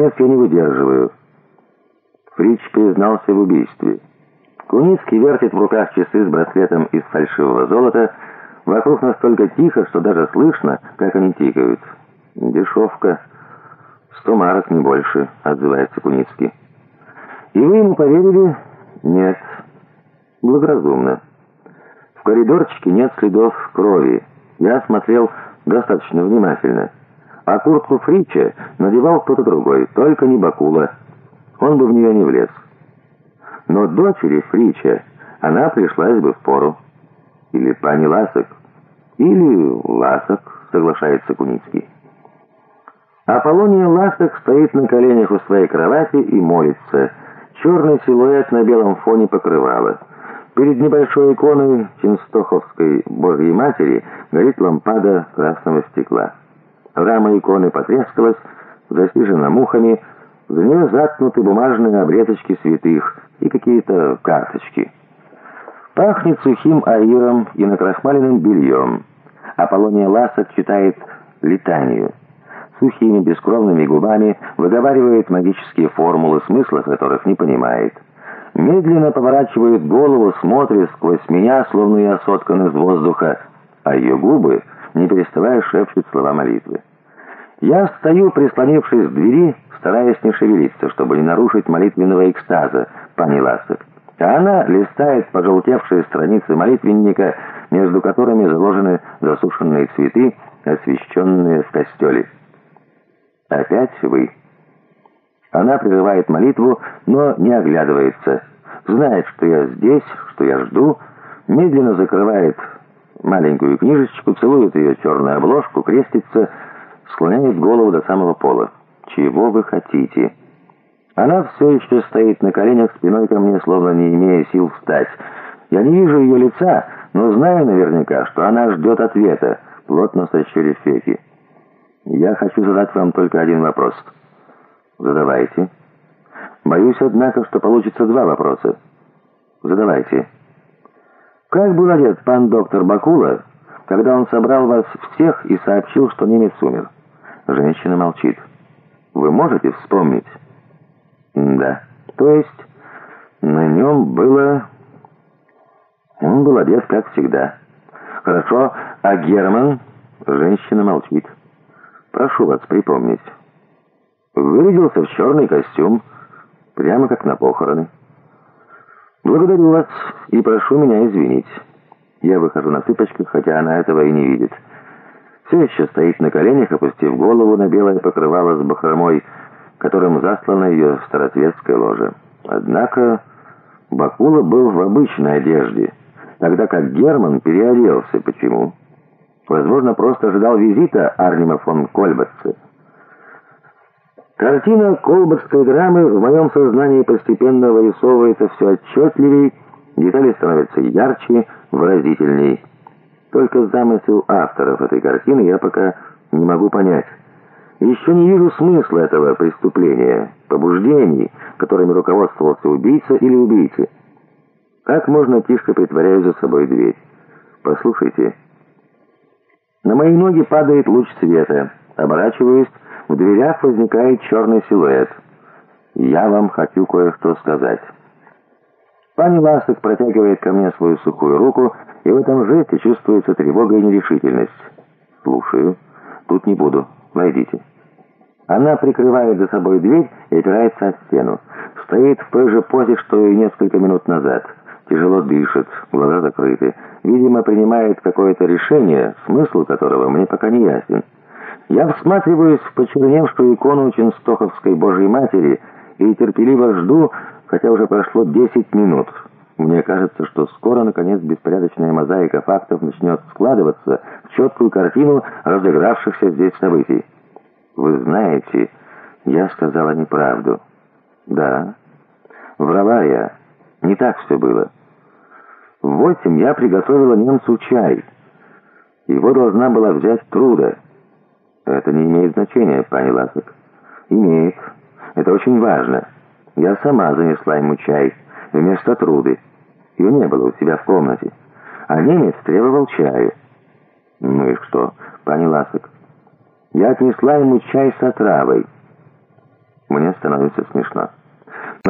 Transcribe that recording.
Наконец я не выдерживаю. Фрич признался в убийстве. Куницкий вертит в руках часы с браслетом из фальшивого золота. Вокруг настолько тихо, что даже слышно, как они тикают. «Дешевка. Сто марок, не больше», — отзывается Куницкий. «И вы ему поверили?» «Нет. Благоразумно. В коридорчике нет следов крови. Я смотрел достаточно внимательно. А куртку Фрича надевал кто-то другой, только не Бакула. Он бы в нее не влез. Но дочери Фрича она пришлась бы в пору. Или пани Ласок. Или Ласок, соглашается Куницкий. Аполлония Ласок стоит на коленях у своей кровати и молится. Черный силуэт на белом фоне покрывала. Перед небольшой иконой Ченстоховской Божьей Матери горит лампада красного стекла. Рама иконы потрескалась, засижена мухами, за нее заткнуты бумажные обрезочки святых и какие-то карточки. Пахнет сухим аиром и накрахмаленным бельем. Аполлония Ласок читает летанию. Сухими бескровными губами выговаривает магические формулы, смысла которых не понимает. Медленно поворачивает голову, смотрит сквозь меня, словно я соткан из воздуха, а ее губы, не переставая, шепчут слова молитвы. Я стою, прислонившись к двери, стараясь не шевелиться, чтобы не нарушить молитвенного экстаза, пани Ласок. А она листает пожелтевшие страницы молитвенника, между которыми заложены засушенные цветы, освященные в костеле. «Опять вы?» Она прерывает молитву, но не оглядывается. Знает, что я здесь, что я жду, медленно закрывает маленькую книжечку, целует ее черную обложку, крестится, склоняет голову до самого пола. «Чего вы хотите?» Она все еще стоит на коленях спиной ко мне, словно не имея сил встать. Я не вижу ее лица, но знаю наверняка, что она ждет ответа, плотно сощурив веки. «Я хочу задать вам только один вопрос». «Задавайте». «Боюсь, однако, что получится два вопроса». «Задавайте». «Как был одет пан доктор Бакула, когда он собрал вас всех и сообщил, что немец умер?» Женщина молчит. «Вы можете вспомнить?» «Да. То есть на нем было...» Он был одет, как всегда. «Хорошо. А Герман?» Женщина молчит. «Прошу вас припомнить». Вырядился в черный костюм, прямо как на похороны. «Благодарю вас и прошу меня извинить». Я выхожу на цыпочках, хотя она этого и не видит. Все еще стоит на коленях, опустив голову на белое покрывало с бахромой, которым заслана ее староцветская ложа. Однако Бакула был в обычной одежде, тогда как Герман переоделся. Почему? Возможно, просто ожидал визита Арнима фон Кольбатца. Картина колбасской драмы в моем сознании постепенно вырисовывается все отчетливей, детали становятся ярче, выразительней. Только замысел авторов этой картины я пока не могу понять. Еще не вижу смысла этого преступления, побуждений, которыми руководствовался убийца или убийцы. Как можно тихо притворяю за собой дверь? Послушайте. На мои ноги падает луч света. Оборачиваюсь, в дверях возникает черный силуэт. «Я вам хочу кое-что сказать». Пани Ласок протягивает ко мне свою сухую руку, и в этом жесте чувствуется тревога и нерешительность. «Слушаю. Тут не буду. Войдите». Она прикрывает за собой дверь и опирается о стену. Стоит в той же позе, что и несколько минут назад. Тяжело дышит, глаза закрыты. Видимо, принимает какое-то решение, смысл которого мне пока не ясен. Я всматриваюсь в почерневшую икону Ченстоховской Божьей Матери и терпеливо жду, хотя уже прошло 10 минут. Мне кажется, что скоро, наконец, беспорядочная мозаика фактов начнет складываться в четкую картину разыгравшихся здесь событий. Вы знаете, я сказала неправду. Да, врала я. Не так все было. В восемь я приготовила немцу чай. Его должна была взять Труда. «Это не имеет значения, пани Ласок». «Имеет. Это очень важно. Я сама занесла ему чай вместо труды. Ее не было у себя в комнате. А немец требовал чаю». «Ну и что, пани Ласок?» «Я отнесла ему чай с отравой». «Мне становится смешно.